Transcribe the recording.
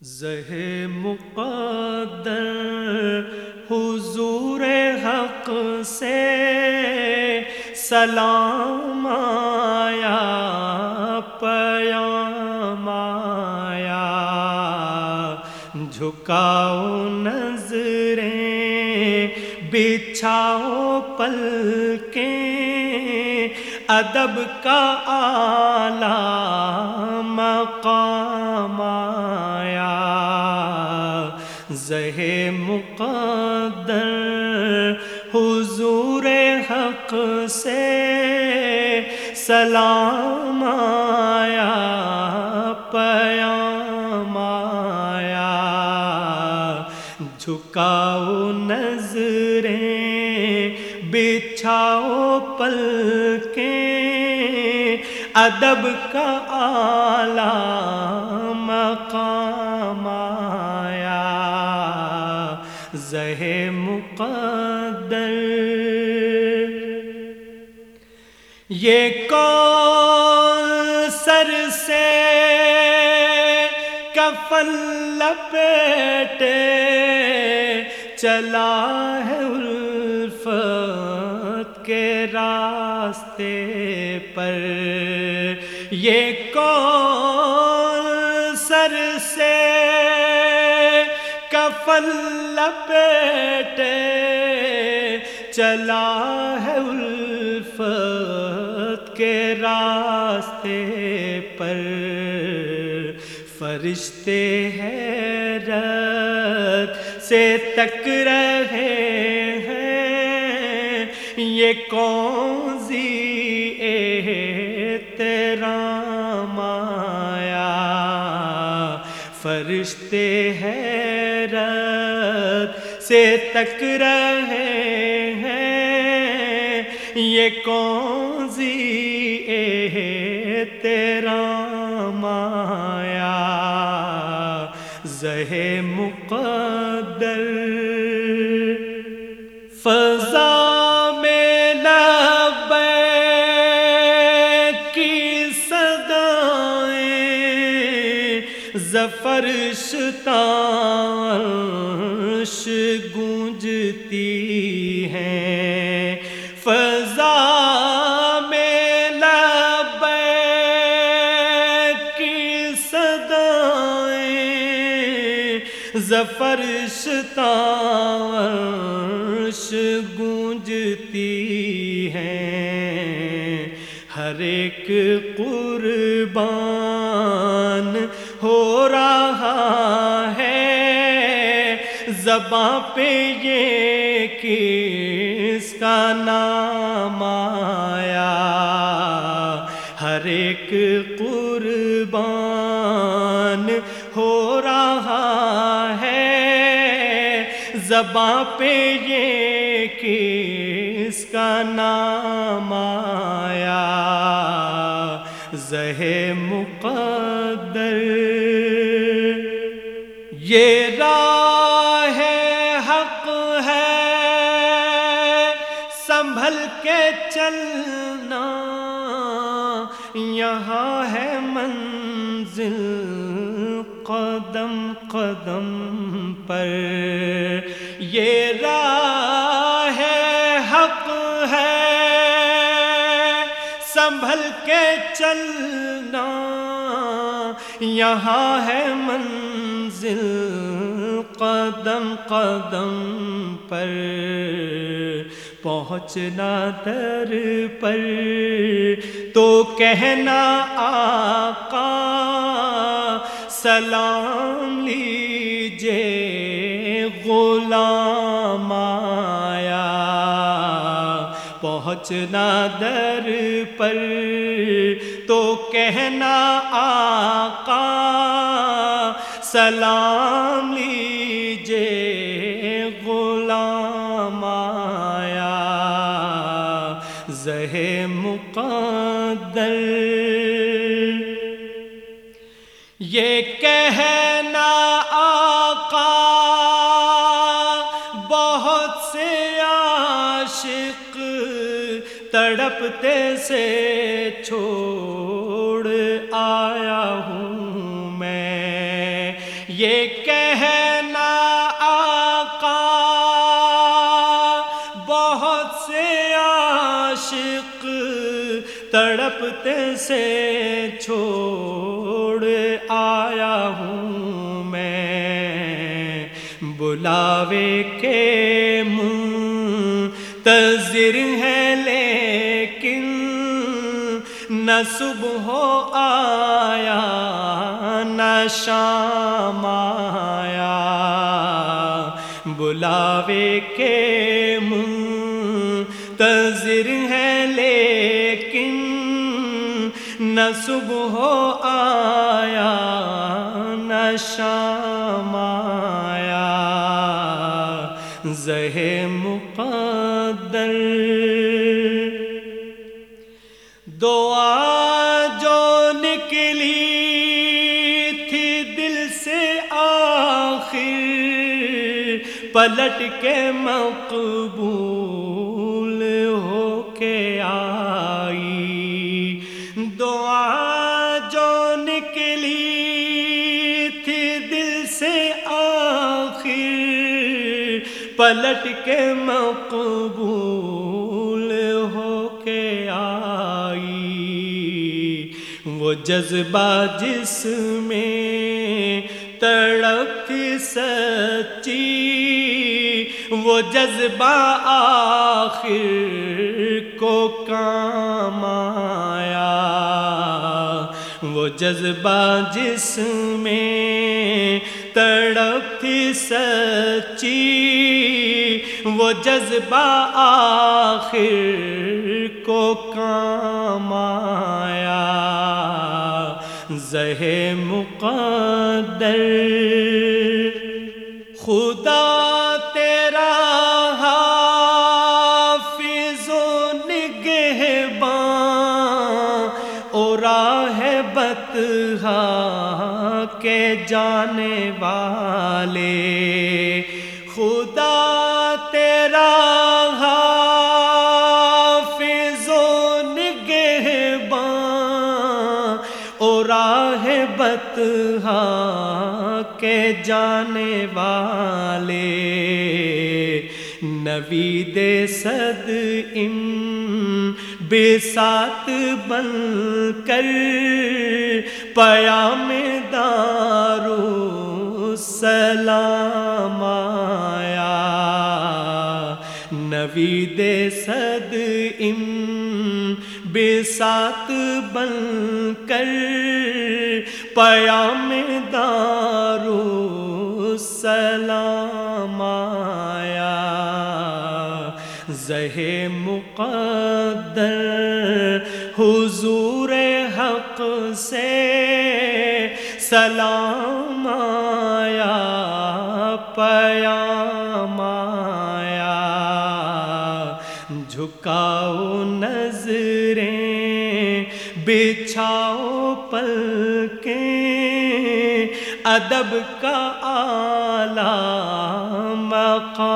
زہ مقدر حضور حق سے سلام آیا، پیام آیا۔ جھکاؤ نظریں، بچھاؤ پلکیں، ادب کا آلہ مقام آیا۔ زہ مقدر حضور حق سے سلام آیا پیام آیا۔ جھکاؤ نظریں، بچھاؤ پلکیں، ادب کا آلہ مقام۔ مقدر۔ یہ کون سر سے کفن لپیٹے چلا ہے الفت کے راستے پر۔ یہ کون سر سے کفن لپیٹے چلا ہے الفت کے راستے پر۔ فرشتے حیرت سے تک رہے ہیں۔ یہ کون سی احترام آیا؟ فرشتے حیرت سے تک رہے ہیں یہ کون سی احترام آیا زہ مقدر فضا میں لبے کی صدائیں زفر شتاش گونجتی صدائیں شتاش گونجتی ہیں ہر ایک قربان ہو رہا ہے۔ زباں پہ یہ کس کا نام آیا؟ ہر ایک زباں پہ یہ کس کا نام آیا؟ زہ مقدر۔ یہ راہ حق ہے۔ سنبھل کے چلنا یہاں ہے منزل قدم قدم پر۔ یہ راہ حق ہے۔ سنبھل کے چلنا، یہاں ہے منزل قدم قدم پر۔ پہنچنا در پر۔ تو کہنا آقا، سلام لیجے غلام آیا پہنچنا در پر تو کہنا آقا، سلام لیجے غلام آیا زہ مقدر۔ یہ کہنا تڑپتے سے چھوڑ آیا ہوں میں۔ یہ کہنا آقا بہت سے عاشق تڑپتے سے چھوڑ آیا ہوں میں۔ بلاوے کے منہ تذر ہے لیکن نہ صبح آیا، نہ شام آیا۔ بلاوے کے منہ ہے لیکن نہ صبح آیا، نہ شام آیا۔ زہ مقدر پلٹ کے مقبول ہو کے آئی۔ دعا جو نکلی تھی دل سے آخر، پلٹ کے مقبول ہو کے آئی۔ وہ جذبہ جس میں تڑپ تھی، سچی وہ جذبہ آخر کو کام آیا۔ وہ جذبہ جس میں تڑپ تھی سچی، وہ جذبہ آخر کو کام آیا۔ زہ مقدر بتہا کے جانے والے۔ خدا تیرا حافظ و نگہبان اور راہ بتہا کے جانے والے۔ نوید صد ام بے ساتھ بن کر پیام دارو سلام آیا۔ نوید صد ام بے ساتھ بن کر پیام دارو سلام آیا۔ زہ مقدر حضور حق سے سلام آیا، پیام آیا۔ جھکاؤ نظریں، بچھاؤ پلکیں، ادب کا آلہ مقام